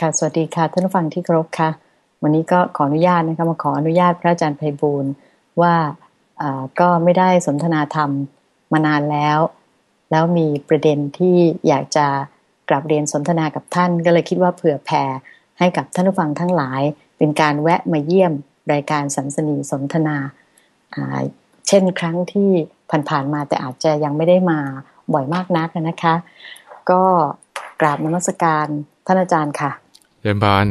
ค่ะสวัสดีค่ะท่านผู้ฟังที่เคารพค่ะ วันนี้ก็ขออนุญาตนะคะมาขออนุญาตพระอาจารย์ไพบูลว่าก็ไม่ได้สนทนาธรรมมานานแล้ว แล้วมีประเด็นที่อยากจะกลับเรียนสนทนากับท่าน ก็เลยคิดว่าเผื่อแผ่ให้กับท่านผู้ฟังทั้งหลาย เป็นการแวะมาเยี่ยมรายการสันสนีสนทนา เช่นครั้งที่ผ่านๆมาแต่อาจจะยังไม่ได้มาบ่อยมากนักนะคะ ก็กราบนมัสการท่านอาจารย์ค่ะ เรียนบอล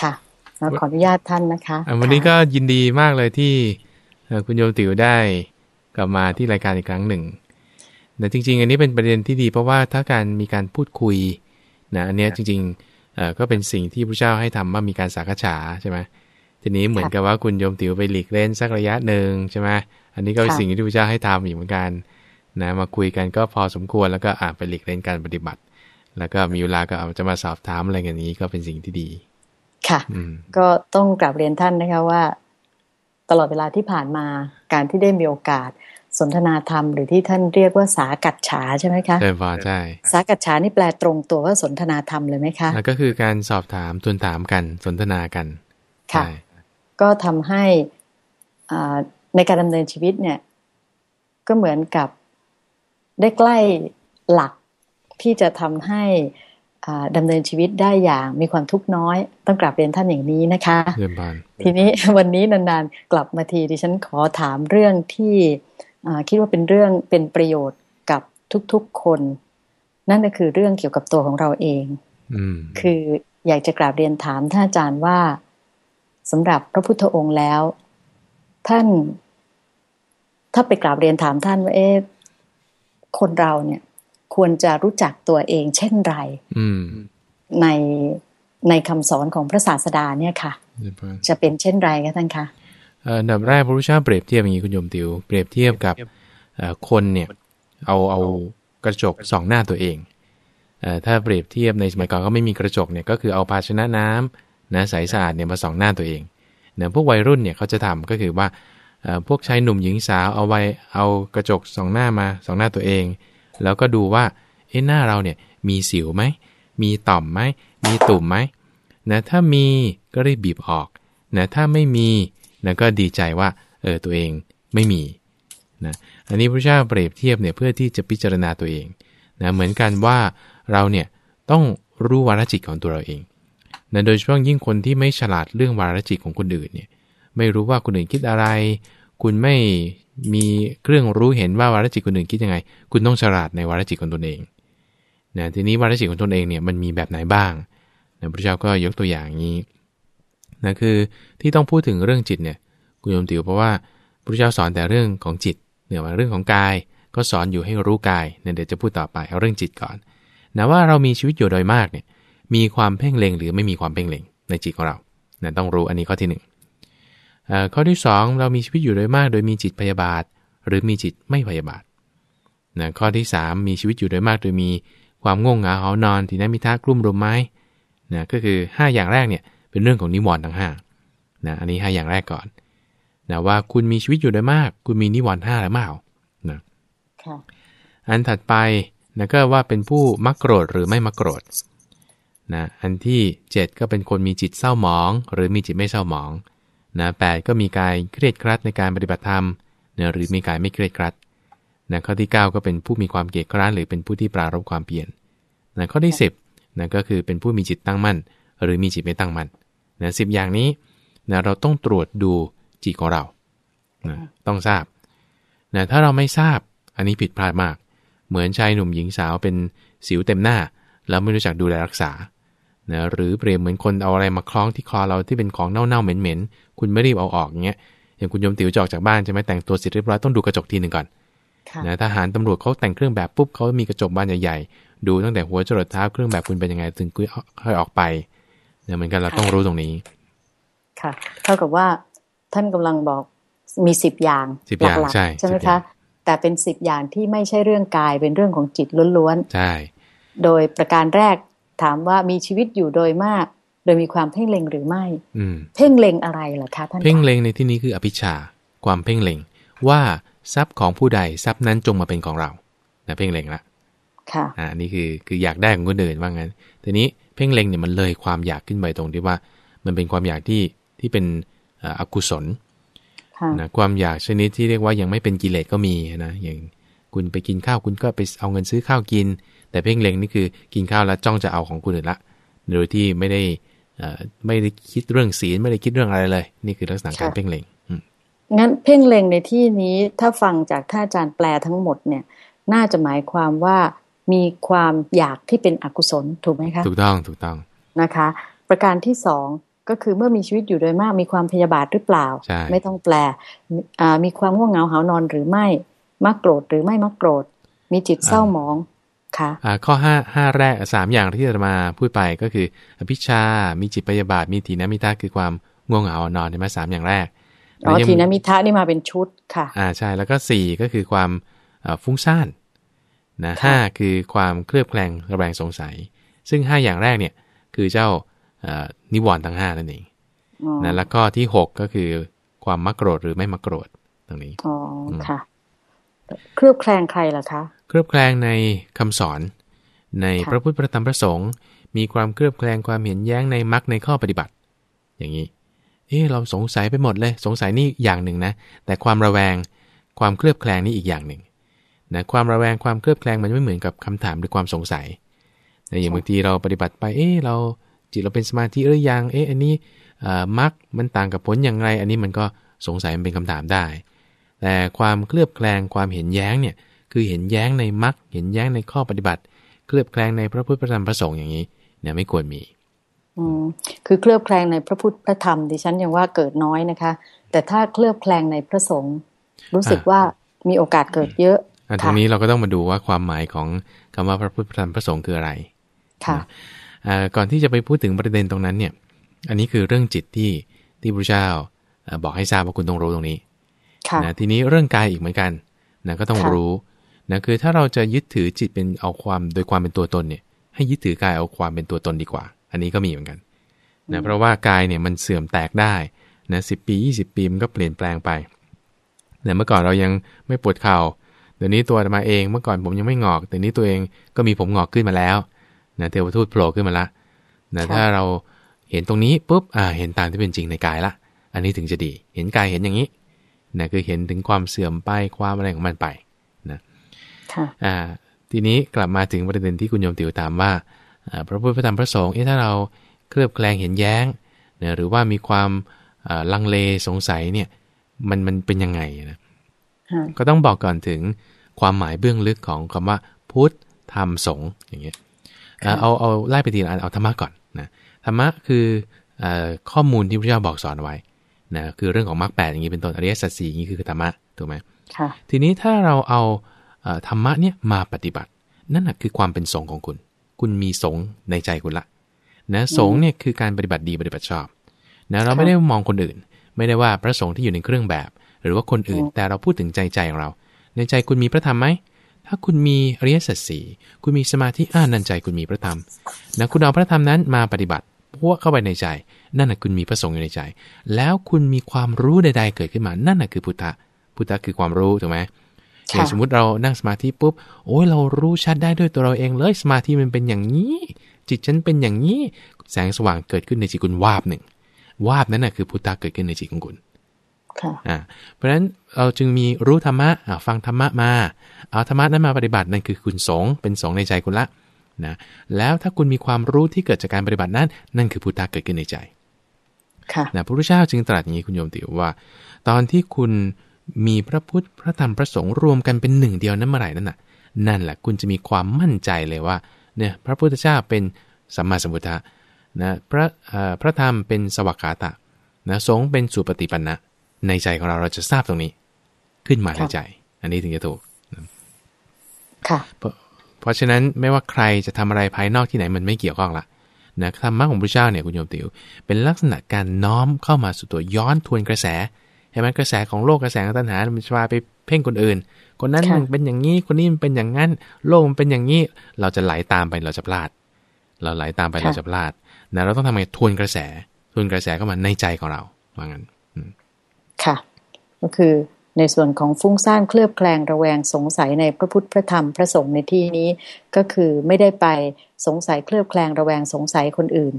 ค่ะแล้วขออนุญาตท่านนะคะวันนี้ก็ยินดีมากเลยที่คุณโยมติ๋วได้กลับมาที่รายการอีกครั้งหนึ่งแต่จริง ๆ อันนี้เป็นประเด็นที่ดี เพราะว่าถ้าการมีการพูดคุยนะอันนี้จริงๆก็เป็นสิ่งที่พระเจ้าให้ทำว่ามีการสักษาใช่ไหมทีนี้เหมือนกับว่าคุณโยมติ๋วไปหลีกเล่นสักระยะหนึ่งใช่ไหมอันนี้ก็เป็นสิ่งที่พระเจ้าให้ทำอีกเหมือนกันนะมาคุยกันก็พอสมควรแล้วก็อ่าไปหลีกเล่นการปฏิบัติ แล้วก็มีเวลาก็เอาจะมาสอบถามอะไรอย่างนี้ก็เป็นสิ่งที่ดี ค่ะก็ต้องกลับเรียนท่านนะคะว่า ตลอดเวลาที่ผ่านมาการที่ได้มีโอกาสสนทนาธรรมหรือที่ท่านเรียกว่าสากัดฉาใช่ไหมคะใช่พอใช่สากัดฉานี่แปลตรงตัวว่าสนทนาธรรมเลยไหมคะก็คือการสอบถามทูลถามกันสนทนากันค่ะ ก็ทำให้ในการดำเนินชีวิตเนี่ย ก็เหมือนกับได้ใกล้หลัก ที่จะทำให้ดำเนินชีวิตได้อย่างมีความทุกข์น้อย ต้องกลับเรียนท่านอย่างนี้นะคะเรียนบานทีนี้วันนี้นานๆ กลับมาทีดิฉันขอถามเรื่องที่คิดว่าเป็นเรื่องเป็นประโยชน์กับทุกๆคน นั่นก็คือเรื่องเกี่ยวกับตัวของเราเองคืออยากจะกราบเรียนถามท่านอาจารย์ว่าสำหรับพระพุทธองค์แล้ว ท่าน ถ้าไปกราบเรียนถามท่านว่าเอ๊ะคนเราเนี่ย ควรจะรู้จักตัวเองเช่นไรในในคำสอนของพระศาสดาเนี่ยค่ะ จะเป็นเช่นไรคะท่านคะอันดับแรกพระพุทธเจ้าเปรียบเทียบอย่างนี้คุณโยมติวเปรียบเทียบกับคนเนี่ยเอาเอากระจกส่องหน้าตัวเองถ้าเปรียบเทียบในสมัยก่อนก็ไม่มีกระจกเนี่ยก็คือเอาภาชนะน้ำนะใสสะอาดเนี่ยมาส่องหน้าตัวเองเนี่ยพวกวัยรุ่นเนี่ยเขาจะทำก็คือว่าพวกชายหนุ่มหญิงสาวเอาไว้เอากระจกส่องหน้ามาส่องหน้าตัวเอง แล้วก็ดูว่าเอ๊ะหน้าเราเนี่ยมีสิวไหม มีต่อมไหม มีตุ่มไหมนะถ้ามีก็รีบบีบออกนะถ้าไม่มีนะก็ดีใจว่าเออตัวเองไม่มีนะอันนี้พระเจ้าเปรียบเทียบเนี่ยเพื่อที่จะพิจารณาตัวเองนะเหมือนกันว่าเราเนี่ยต้องรู้วาระจิตของตัวเราเองนะโดยเฉพาะยิ่งคนที่ไม่ฉลาดเรื่องวาระจิตของคนอื่นเนี่ยไม่รู้ว่าคนอื่นคิดอะไร คุณไม่ มีเครื่องรู้เห็นว่าวาระจิตคนอื่นคิดยังไง คุณต้องฉลาดในวาระจิตของตนเองนะทีนี้วาระจิตของตนเองเนี่ยมันมีแบบไหนบ้างนะพระเจ้าก็ยกตัวอย่างนี้นะคือที่ต้องพูดถึงเรื่องจิตเนี่ยคุณโยมติวเพราะว่าพระเจ้าสอนแต่เรื่องของจิตเหนี่ยว่าเรื่องของกาย ก็สอนอยู่ให้รู้กายเนี่ยเดี๋ยวจะพูดต่อไปเอาเรื่องจิตก่อนนะว่าเรามีชีวิตอยู่โดยมากเนี่ยมีความเพ่งเล็งหรือไม่มีความเพ่งเล็งในจิตของเรานะต้องรู้อันนี้ข้อที่1นึ่ง ข้อที่ 2 เรามีชีวิตอยู่โดยมาก โดยมีจิตพยาบาท หรือมีจิตไม่พยาบาทนะข้อที่ 3 มีชีวิตอยู่โดยมาก โดยมีความง่วงเหงาหานอนที่นั้นมิทากลุ่มรุมไม้นะก็คือ 5 อย่างแรกเนี่ยเป็นเรื่องของนิวรณ์ทั้ง5นะอันนี้ 5 อย่างแรกก่อนนะว่าคุณมีชีวิตอยู่โดยมาก คุณมีนิวรณ์ห้าหรือเปล่านะอันถัดไปนะก็ว่าเป็นผู้มักโกรธหรือไม่มักโกรธนะอันที่ 7 ก็เป็นคนมีจิตเศร้าหมอง หรือมีจิตไม่เศร้าหมอง นะแก็มีกายเครียดครัดในการปฏิบัติธรรมนะหรือมีกายไม่เครียดครัดนะข้อที่ 9 ก็เป็นผู้มีความเกียจคร้านหรือเป็นผู้ที่ปรารบความเปลี่ยนนะข้อที่ 10นะก็คือเป็นผู้มีจิตตั้งมั่น หรือมีจิตไม่ตั้งมั่นนะสิอย่างนี้นะเราต้องตรวจดูจิตของเรานะต้องทราบนะถ้าเราไม่ทราบอันนี้ผิดพลาดมาก เหมือนชายหนุ่มหญิงสาวเป็นสิวเต็มหน้า แล้วไม่รู้จักดูแลรักษา นะหรือเปรียบเหมือนคนเอาอะไรมาคล้องที่คอเราที่เป็นของเน่าๆเหม็นๆคุณไม่รีบเอาออกอย่างเงี้ยอย่างคุณยมติ๋วจอกจากบ้านใช่ไหมแต่งตัวเสร็จเรียบร้อยต้องดูกระจกทีหนึ่งก่อนนะทหารตำรวจเขาแต่งเครื่องแบบปุ๊บเขามีกระจกบานใหญ่ๆดูตั้งแต่หัวจรดเท้าเครื่องแบบคุณเป็นยังไงถึงค่อยออกไปเนี่ยเหมือนกันเราต้องรู้ตรงนี้ ค่ะ เท่ากับว่าท่านกำลังบอกมีสิบอย่างหลักๆใช่ไหมคะแต่เป็นสิบอย่างที่ไม่ใช่เรื่องกายเป็นเรื่องของจิตล้วนๆใช่ โดยประการแรก ถามว่ามีชีวิตอยู่โดยมาก โดยมีความเพ่งเล็งหรือไม่เพ่งเล็งอะไรล่ะคะท่านเพ่งเล็งในที่นี้คืออภิชา ความเพ่งเล็ง ว่าทรัพย์ของผู้ใดทรัพย์นั้นจงมาเป็นของเรานะเพ่งเล็งละค่ะอ่านี่คือคืออยากได้ของคนอื่นว่างั้นทีนี้เพ่งเล็งเนี่ยมันเลยความอยากขึ้นไปตรงที่ว่า มันเป็นความอยากที่ที่เป็นอกุศลนะความอยากชนิดที่เรียกว่ายังไม่เป็นกิเลสก็มีนะอย่าง คุณไปกินข้าวคุณก็ไปเอาเงินซื้อข้าวกิน แต่เพ่งเล็งนี่คือกินข้าวแล้วจ้องจะเอาของคุณอื่นละ โดยที่ไม่ได้ไม่ได้คิดเรื่องศีลไม่ได้คิดเรื่องอะไรเลย นี่คือลักษณะการเพ่งเล็งงั้นเพ่งเล็งในที่นี้ถ้าฟังจากท่านอาจารย์แปลทั้งหมดเนี่ย น่าจะหมายความว่ามีความอยากที่เป็นอกุศลถูกไหมคะถูกต้องถูกต้องนะคะ ประการที่สองก็คือเมื่อมีชีวิตอยู่โดยมากมีความพยาบาทหรือเปล่า ไม่ต้องแปลมีความง่วงเหงาหานอนหรือไม่ มักโกรธหรือไม่มักโกรธ มีจิตเศร้าหมองค่ะข้อห้าห้าแรกสามอย่างที่จะมาพูดไปก็คืออภิชา มีจิตพยาบาท มีทีนมิตาคือความง่วงเหงานอนใช่ไหมสามอย่างแรกอ๋อทีนมิทะนี่มาเป็นชุดค่ะ อ่าใช่แล้วก็สี่ก็คือความฟุ้งซ่านนะห้าคือความเคลือบแคลงระแวงสงสัย ซึ่งห้าอย่างแรกเนี่ยคือเจ้านิวรณ์ทั้งห้านั่นเองนะแล้วก็ที่หกก็คือความมักโกรธหรือไม่มักโกรธตรงนี้อ๋อค่ะ เคลือบแคลงใครล่ะคะ เคลือบแคลงในคำสอน ในพระพุทธพระธรรมพระสงฆ์มีความเคลือบแคลงความเห็นแย้งในมรรคในข้อปฏิบัติ อย่างนี้เออเราสงสัยไปหมดเลย สงสัยนี่อย่างหนึ่งนะ แต่ความระแวงความเคลือบแคลงนี่อีกอย่างหนึ่งนะความระแวงความเคลือบแคลงมันไม่เหมือนกับคำถามหรือความสงสัยแต่อย่างบางทีเราปฏิบัติไป เออเราจิตเราเป็นสมาธิหรือยัง เอออันนี้มรรคมันต่างกับผลอย่างไร อันนี้มันก็สงสัยมันเป็นคำถามได้ แต่ความเคลือบแคลงความเห็นแย้งเนี่ยคือเห็นแย้งในมรรคเห็นแย้งในข้อปฏิบัติ เคลือบแคลงในพระพุทธพระธรรมพระสงฆ์อย่างนี้เนี่ยไม่ควรมีอืมคือเคลือบแคลงในพระพุทธพระธรรมดิฉันยังว่าเกิดน้อยนะคะ แต่ถ้าเคลือบแคลงในพระสงฆ์รู้สึกว่ามีโอกาสเกิดเยอะอันตรงนี้เราก็ต้องมาดูว่าความหมายของคำว่าพระพุทธพระธรรมพระสงฆ์คืออะไรค่ะก่อนที่จะไปพูดถึงประเด็นตรงนั้นเนี่ย อันนี้คือเรื่องจิตที่ที่พระเจ้าบอกให้ทราบว่าคุณต้องรู้ตรงนี้ นะทีนี้เรื่องกายอีกเหมือนกันนะก็ต้องรู้นะคือถ้าเราจะยึดถือจิตเป็นเอาความโดยความเป็นตัวตนเนี่ย ให้ยึดถือกายเอาความเป็นตัวตนดีกว่า อันนี้ก็มีเหมือนกันนะเพราะว่ากายเนี่ยมันเสื่อมแตกได้นะสิปี 20 ปีมันก็เปลี่ยนแปลงไปเนี่ยเมื่อก่อนเรายังไม่ปวดเข่าเดี๋ยวนี้ตัวมาเองเมื่อก่อนผมยังไม่งอกแต่นี้ตัวเองก็มีผมงอกขึ้นมาแล้วนะเทวทูตโผล่ขึ้นมาละนะถ้าเราเห็นตรงนี้ปุ๊บอ่าเห็นตามที่เป็นจริงในกายละ อันนี้ถึงจะดี เห็นกายเห็นอย่างนี้ นะคือเห็นถึงความเสื่อมไปความอะไรของมันไปนะอ่าทีนี้กลับมาถึงประเด็นที่คุณโยมติวถามว่าพระพุทธพระธรรมพระสงฆ์เอ๊ะถ้าเราเคลือบแคลงเห็นแย้งนะหรือว่ามีความลังเลสงสัยเนี่ยมันมันเป็นยังไงนะก็ต้องบอกก่อนถึงความหมายเบื้องลึกของคำว่า พุทธธรรมสงฆ์อย่างเงี้ยเอาเอาไล่ไปทีละอันเอาธรรมะก่อนนะธรรมะคือข้อมูลที่พระเจ้าบอกสอนไว้ นะคือเรื่องของมรรคแปดอย่างนี้เป็นต้นอริยสัจสี่อย่างนี้คือธรรมะถูกไหมทีนี้ถ้าเราเอาธรรมะเนี่ยมาปฏิบัติ นั่นแหะคือความเป็นสงฆ์ของคุณ คุณมีสงฆ์ในใจคุณละนะสงฆ์เนี่ยคือการปฏิบัติดีปฏิบัติชอบนะเราไม่ได้มองคนอื่น ไม่ได้ว่าพระสงฆ์ที่อยู่ในเครื่องแบบ หรือว่าคนอื่นแต่เราพูดถึงใจใจของเรา ในใจคุณมีพระธรรมไหมถ้าคุณมีอริยสัจสี่คุณมีสมาธิอ่านันใจคุณมีพระธรรมนะคุณเอาพระธรรมนั้นมาปฏิบัติ พวกเข้าไปในใจ นั่นแหะคุณมีพระสงฆ์อยู่ในใจ แล้วคุณมีความรู้ใด ๆ เกิดขึ้นมา นั่นแหะคือพุทธะ พุทธะคือความรู้ถูกไหมอย่างสมมติเรานั่งสมาธิปุ๊บ โอ้ยเรารู้ชัดได้ด้วยตัวเราเองเลย สมาธิมันเป็นอย่างนี้ จิตฉันเป็นอย่างนี้ แสงสว่างเกิดขึ้นในจิตคุณวาบหนึ่ง วาบนั้นนะคือพุทธะเกิดขึ้นในจิตของคุณอ่าเพราะฉะนั้นเราจึงมีรู้ธรรมะฟังธรรมะมา เอาธรรมะนั้นมาปฏิบัตินั่นคือคุณสงเป็นสงในใจคุณละ นะแล้วถ้าคุณมีความรู้ที่เกิดจากการปฏิบัตินั้น นั่นคือพุทธะเกิดขึ้นในใจค่ะนะพระพุทธเจ้าจึงตรัสอย่างนี้คุณโยมติว่า ตอนที่คุณมีพระพุทธพระธรรมพระสงฆ์รวมกันเป็นหนึ่งเดียวนั้นเมื่อไหร่นั่นน่ะ นั่นแหละคุณจะมีความมั่นใจเลยว่าเนี่ยพระพุทธเจ้าเป็นสัมมาสัมพุทธะนะพระพระธรรมเป็นสวัสดิตะนะสงฆ์เป็นสุปฏิปันนะในใจของเราเราจะทราบตรงนี้ ขึ้นมาในใจ อันนี้ถึงจะถูกค่ะ เพราะฉะนั้นไม่ว่าใครจะทำอะไรภายนอกที่ไหนมันไม่เกี่ยวข้องละนะธรรมะของพระเจ้าเนี่ยคุณโยมติว เป็นลักษณะการน้อมเข้ามาสู่ตัวย้อนทวนกระแสเห็นไหมกระแสของโลกกระแสของตัณหามันจะพาไปเพ่งคนอื่น คนนั้นมันเป็นอย่างนี้คนนี้มันเป็นอย่างนั้น โลกมันเป็นอย่างนี้ เราจะไหลาตามไปเราจะพลาด เราไหลาตามไปเราจะพลาดนะเราต้องทำไงทวนกระแส ทวนกระแสเข้ามาในใจของเราว่างั้นค่ะ ก็คือ ในส่วนของฟุ้งซ่านเคลือบแคลงระแวงสงสัยในพระพุทธพระธรรมพระสงฆ์ในที่นี้ ก็คือไม่ได้ไปสงสัยเคลือบแคลงระแวงสงสัยคนอื่น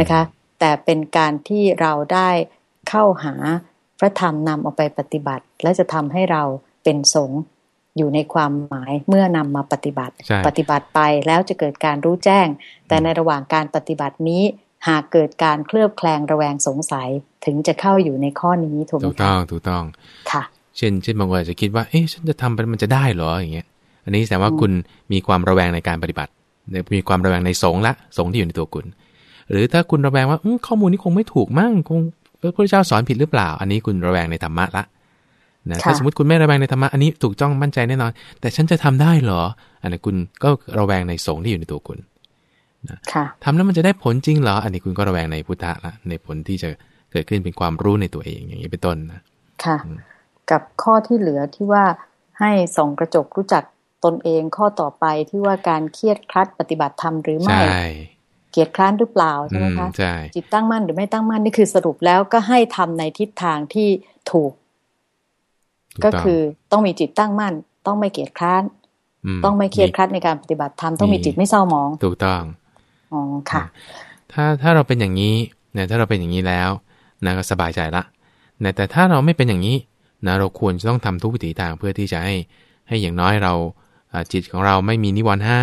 นะคะ แต่เป็นการที่เราได้เข้าหาพระธรรมนำเอาไปปฏิบัติ และจะทำให้เราเป็นสงฆ์อยู่ในความหมายเมื่อนำมาปฏิบัติ ปฏิบัติไปแล้วจะเกิดการรู้แจ้ง แต่ในระหว่างการปฏิบัตินี้หากเกิดการเคลือบแคลงระแวงสงสัยถึงจะเข้าอยู่ในข้อนี้ถูกไหมถูกต้องถูกต้องค่ะ เช่นเช่นบางคนอาจจะคิดว่าเอ๊ะฉันจะทำไปมันจะได้เหรออย่างเงี้ย อันนี้แสดงว่าคุณมีความระแวงในการปฏิบัติมีความระแวงในสงละสงที่อยู่ในตัวคุณ หรือถ้าคุณระแวงว่าข้อมูลนี้คงไม่ถูกมั่งคงพระพุทธเจ้าสอนผิดหรือเปล่า อันนี้คุณระแวงในธรรมะละนะถ้าสมมติคุณไม่ระแวงในธรรมะอันนี้ถูกจ้องมั่นใจแน่นอน แต่ฉันจะทำได้เหรอ อันนี้คุณก็ระแวงในสงที่อยู่ในตัวคุณนะทำแล้วมันจะได้ผลจริงเหรอ อันนี้คุณก็ระแวงในพุทธะละในผลที่จะเกิดขึ้นเป็นความรู้ในตัวเองอย่างนี้เป็นต้นนะค่ะ กับข้อที่เหลือที่ว่าให้ส่องกระจกรู้จักตนเองข้อต่อไปที่ว่าการเครียดคลัดปฏิบัติธรรมหรือไม่เกียดคร้านหรือเปล่าใช่ไหมคะจิตตั้งมั่นหรือไม่ตั้งมั่นนี่คือสรุปแล้วก็ให้ทำในทิศทางที่ถูก ก็คือต้องมีจิตตั้งมั่น ต้องไม่เกียดคร้านต้องไม่เครียดครัดในการปฏิบัติธรรมต้องมีจิตไม่เศร้าหมอง ถูกต้องอ๋อค่ะ ถ้าถ้าเราเป็นอย่างนี้เนี่ยถ้าเราเป็นอย่างนี้แล้วนะก็สบายใจละแต่ถ้าเราไม่เป็นอย่างนี้ นะเราควรจะต้องทำทุกวิถีทางเพื่อที่จะให้ให้อย่างน้อยเราจิตของเราไม่มีนิวรณ์ห้า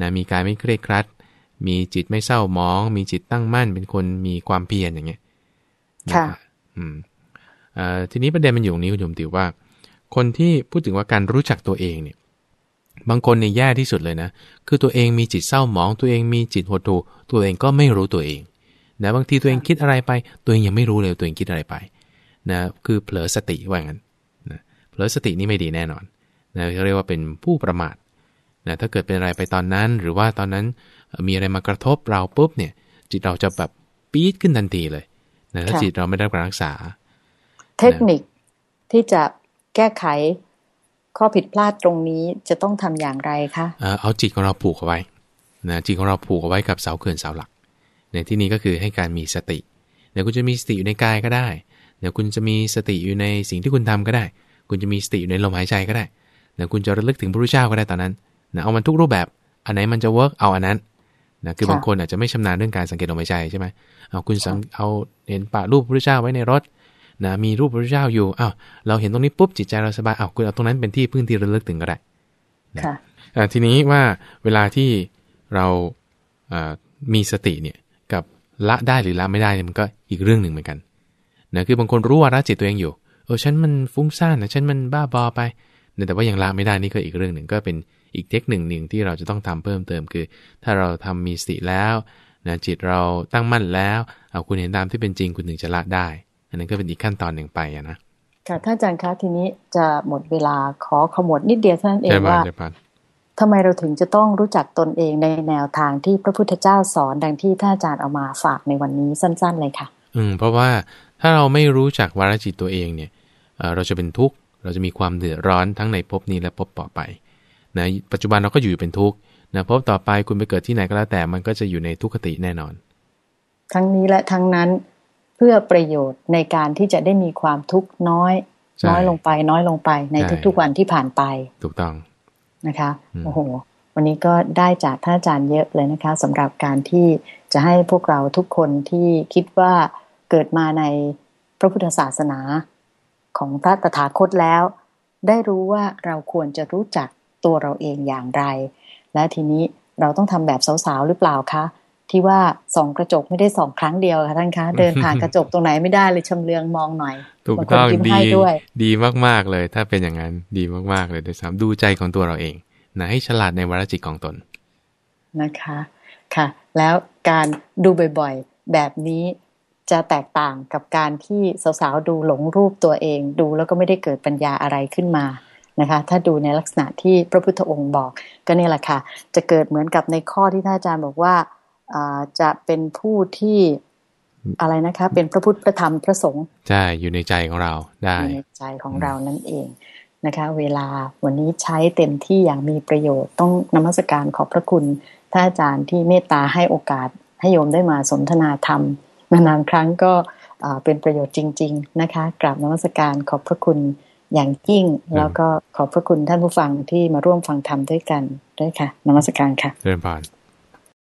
นะมีการไม่เครียดครัด มีจิตไม่เศร้าหมอง มีจิตตั้งมั่น เป็นคนมีความเพียรอย่างเงี้ยค่ะอืมทีนี้ประเด็นมันอยู่ตรงนี้คุณโยมติวว่า คนที่พูดถึงว่าการรู้จักตัวเองเนี่ย บางคนในแย่ที่สุดเลยนะ คือตัวเองมีจิตเศร้าหมอง ตัวเองมีจิตหดหู่ตัวเองก็ไม่รู้ตัวเองนะบางทีตัวเองคิดอะไรไป ตัวเองยังไม่รู้เลยตัวเองคิดอะไรไป นะคือเผลอสติว่างั้นนะเผลอสตินี่ไม่ดีแน่นอนนะเขาเรียกว่าเป็นผู้ประมาทนะถ้าเกิดเป็นอะไรไปตอนนั้น หรือว่าตอนนั้นมีอะไรมากระทบเราปุ๊บเนี่ย จิตเราจะแบบปี๊ดขึ้นทันทีเลยนะถ้าจิตเราไม่ได้รับการรักษา เทคนิคที่จะแก้ไขข้อผิดพลาดตรงนี้จะต้องทำอย่างไรคะเอาจิตของเราผูกเอาไว้นะจิตของเราผูกเอาไว้กับเสาเขื่อนเสาหลัก ในที่นี้ก็คือให้การมีสติเดี๋ยวคุณจะมีสติอยู่ในกายก็ได้ เดี๋ยวคุณจะมีสติอยู่ในสิ่งที่คุณทำก็ได้ คุณจะมีสติอยู่ในลมหายใจก็ได้เดี๋ยวคุณจะระลึกถึงพระพุทธเจ้าก็ได้ตอนนั้นนะเอามันทุกรูปแบบ อันไหนมันจะ work เอาอันนั้นนะคือบางคนอาจจะไม่ชำนาญเรื่องการสังเกตลมหายใจใช่ไหมเอาคุณสังเอาเห็นปะรูปพระพุทธเจ้าไว้ในรถนะมีรูปพระพุทธเจ้าอยู่อ้าวเราเห็นตรงนี้ปุ๊บจิตใจเราสบายอ้าวคุณเอาตรงนั้นเป็นที่พึ่งที่ระลึกถึงก็ได้ค่ะทีนี้ว่าเวลาที่เรามีสติเนี่ยกับละได้หรือละไม่ได้มันก็อีกเรื่องหนึ่งเหมือนกัน นะคือบางคนรู้ว่าระจิตตัวเองอยู่เออฉันมันฟุ้งซ่านนะฉันมันบ้าบอไปแต่ว่ายังละไม่ได้นี่ก็อีกเรื่องหนึ่งก็เป็นอีกเทคนิคหนึ่งที่เราจะต้องทำเพิ่มเติมคือ ถ้าเราทำมีสติแล้วนะจิตเราตั้งมั่นแล้วเอาคุณเห็นตามที่เป็นจริงคุณถึงจะละได้ อันนั้นก็เป็นอีกขั้นตอนหนึ่งไปนะค่ะท่านอาจารย์คะทีนี้จะหมดเวลาขอขมวดนิดเดียวเท่านั้นเองว่าทำไมเราถึงจะต้องรู้จักตนเองในแนวทางที่พระพุทธเจ้าสอนดังที่ท่านอาจารย์เอามาฝากในวันนี้สั้น ๆ เลยค่ะ อืมเพราะว่า ถ้าเราไม่รู้จักวาระจิตตัวเองเนี่ยเราจะเป็นทุกข์ เราจะมีความเดือดร้อนทั้งในภพนี้และภพต่อไปนะปัจจุบันเราก็อยู่เป็นทุกข์นะภพต่อไปคุณไปเกิดที่ไหนก็แล้วแต่มันก็จะอยู่ในทุกขติแน่นอน ทั้งนี้และทั้งนั้นเพื่อประโยชน์ในการที่จะได้มีความทุกข์น้อย น้อยลงไป น้อยลงไปในทุกๆวันที่ผ่านไป ถูกต้องนะคะโอ้โหวันนี้ก็ได้จากท่านอาจารย์เยอะเลยนะคะสำหรับการที่จะให้พวกเราทุกคนที่คิดว่า เกิดมาในพระพุทธศาสนาของพระตถาคตแล้ว ได้รู้ว่าเราควรจะรู้จักตัวเราเองอย่างไร และทีนี้เราต้องทำแบบสาวๆหรือเปล่าคะที่ว่าส่องกระจกไม่ได้ส่องครั้งเดียวค่ะท่านคะ เดินผ่านกระจกตรงไหนไม่ได้เลยชำเลืองมองหน่อยถูกต้องดีดีมากๆเลย ถ้าเป็นอย่างนั้นดีมากๆเลยโดยสามดูใจของตัวเราเองนะให้ฉลาดในวรจิตของตนนะคะค่ะ แล้วการดูบ่อยๆ แบบนี้ จะแตกต่างกับการที่สาวๆดูหลงรูปตัวเองดูแล้วก็ไม่ได้เกิดปัญญาอะไรขึ้นมานะคะ ถ้าดูในลักษณะที่พระพุทธองค์บอกก็นี่แหละค่ะ จะเกิดเหมือนกับในข้อที่ท่านอาจารย์บอกว่าจะเป็นผู้ที่อะไรนะคะ เป็นพระพุทธพระธรรมพระสงฆ์ใช่อยู่ในใจของเราได้ในใจของเรานั่นเองนะคะ เวลาวันนี้ใช้เต็มที่อย่างมีประโยชน์ต้องนมัสการขอบพระคุณท่านอาจารย์ที่เมตตาให้โอกาสให้โยมได้มาสนทนาธรรม นานๆครั้งก็เป็นประโยชน์จริง ๆ นะคะ กราบนมัสการขอบพระคุณอย่างยิ่ง แล้วก็ขอบพระคุณท่านผู้ฟังที่มาร่วมฟังธรรมด้วยกันด้วยค่ะนมัสการค่ะเรียนผ่าน